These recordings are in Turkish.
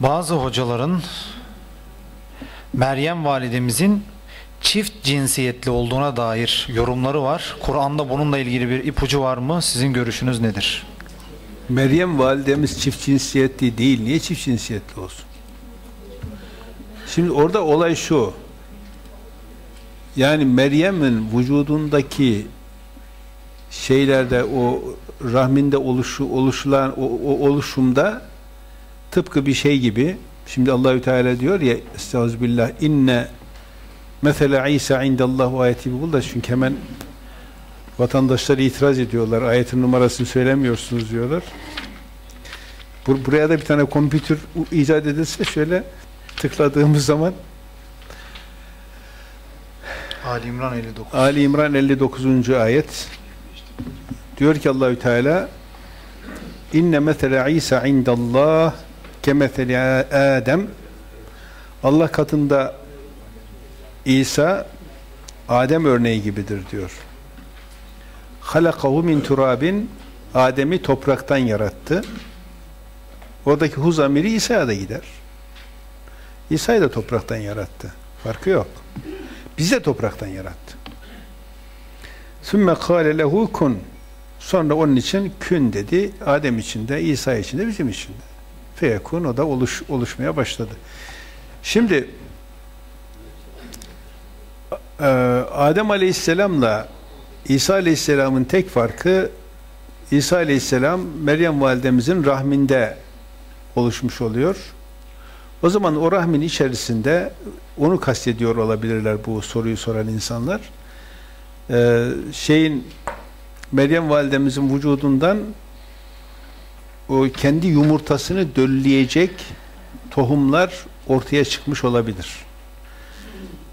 Bazı hocaların Meryem validemizin çift cinsiyetli olduğuna dair yorumları var. Kur'an'da bununla ilgili bir ipucu var mı? Sizin görüşünüz nedir? Meryem validemiz çift cinsiyetli değil. Niye çift cinsiyetli olsun? Şimdi orada olay şu. Yani Meryem'in vücudundaki şeylerde o rahminde oluşu oluşulan o, o oluşumda tıpkı bir şey gibi şimdi Allahü Teala diyor ya Estağfirullah inne mesela İsa indallahu ayeti bul da çünkü hemen vatandaşlar itiraz ediyorlar. Ayetin numarasını söylemiyorsunuz diyorlar. Bur buraya da bir tane kompütür icat edilse şöyle tıkladığımız zaman Ali İmran 59. Ali İmran 59. ayet diyor ki Allahü Teala inne mesela İsa indallah kemeseli Adem Allah katında İsa Adem örneği gibidir diyor. Halakahu min turabin Adem'i topraktan yarattı. Oradaki hu zamiri İsa'ya da gider. İsa'yı da topraktan yarattı. Farkı yok. Bizi de topraktan yarattı. Sümme kâle lehu kun. Sonra onun için kün dedi. Adem için de, İsa için de, bizim için de. Feyekun o da oluş, oluşmaya başladı. Şimdi e, Adem Aleyhisselam'la İsa Aleyhisselam'ın tek farkı İsa Aleyhisselam Meryem validemizin rahminde oluşmuş oluyor. O zaman o rahmin içerisinde onu kastediyor olabilirler bu soruyu soran insanlar. Ee, şeyin Meryem validemizin vücudundan o kendi yumurtasını dölleyecek tohumlar ortaya çıkmış olabilir.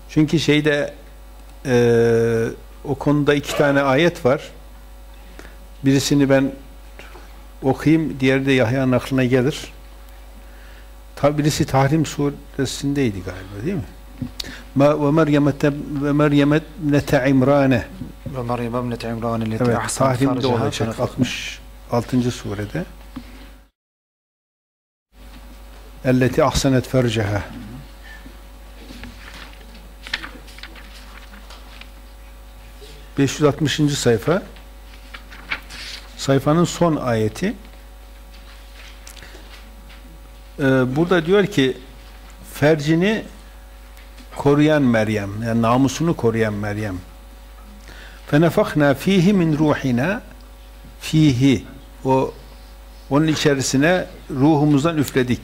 Çünkü şeyde e, o konuda iki tane ayet var. Birisini ben okuyayım, diğeri de Yahya'nın aklına gelir. Tabi birisi Tahrim suresindeydi galiba değil mi? Ve Meryem ve Meryem ibnete İmrane. Ve Meryem ibnete İmran elleti Evet, ahsan Tahrim'de olacak fenefek- 66. surede. Elleti ahsenet ferceha. ...560. sayfa... ...sayfanın son ayeti... Ee, ...burada diyor ki... ...fercini... ...koruyan Meryem... ...yani namusunu koruyan Meryem... فَنَفَخْنَا ف۪يهِ مِنْ رُوحِنَا fihi o onun içerisine ruhumuzdan üfledik.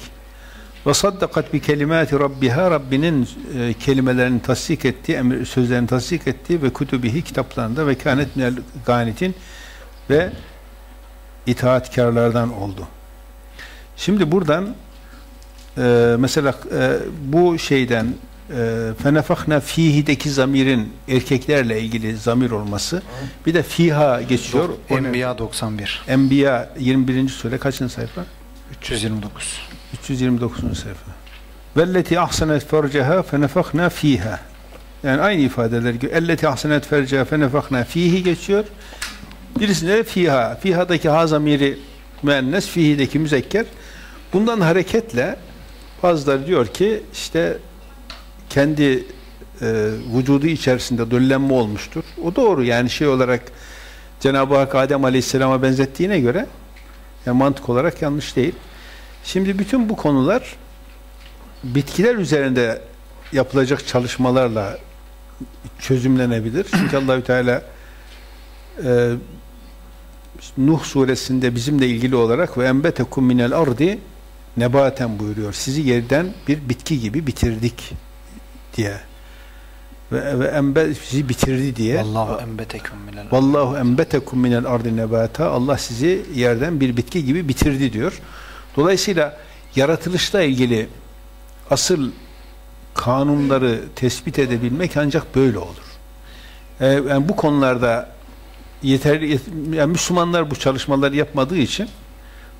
Ve saddakat bi kelimati rabbiha Rabbinin e, kelimelerini tasdik etti, emir sözlerini tasdik etti ve kutubihi kitaplarında ve kânet minel ganitin ve itaatkarlardan oldu. Şimdi buradan e, mesela e, bu şeyden e, fenefakna fihi'deki zamirin erkeklerle ilgili zamir olması bir de fiha geçiyor. Enbiya 91. Enbiya 21. sure kaçıncı sayfa? 329. 329. sayfa. Velleti ahsenet ferceha fenefakna fiha. Yani aynı ifadeler gibi. Elleti ahsenet ferceha fenefakna fihi geçiyor. Birisinde de fiha. Fiha'daki ha zamiri müennes, fihi'deki müzekker. Bundan hareketle bazıları diyor ki işte kendi e, vücudu içerisinde döllenme olmuştur. O doğru yani şey olarak Cenab-ı Hak Adem Aleyhisselam'a benzettiğine göre yani mantık olarak yanlış değil. Şimdi bütün bu konular bitkiler üzerinde yapılacak çalışmalarla çözümlenebilir. Çünkü Allahü Teala e, Nuh suresinde bizimle ilgili olarak ve enbetekum minel ardi nebaten buyuruyor. Sizi yerden bir bitki gibi bitirdik diye. Ve, ve enbe sizi bitirdi diye. Allahu enbetekum minel Vallahu enbetekum minel ardi nebata. Allah sizi yerden bir bitki gibi bitirdi diyor. Dolayısıyla yaratılışla ilgili asıl kanunları tespit edebilmek ancak böyle olur. Ee, yani bu konularda yeterli yet- yani Müslümanlar bu çalışmaları yapmadığı için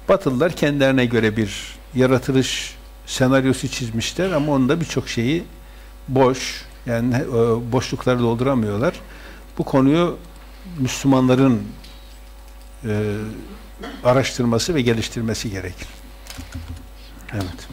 Batılılar kendilerine göre bir yaratılış senaryosu çizmişler ama onda birçok şeyi boş yani e, boşlukları dolduramıyorlar. Bu konuyu Müslümanların e, araştırması ve geliştirmesi gerekir. Evet.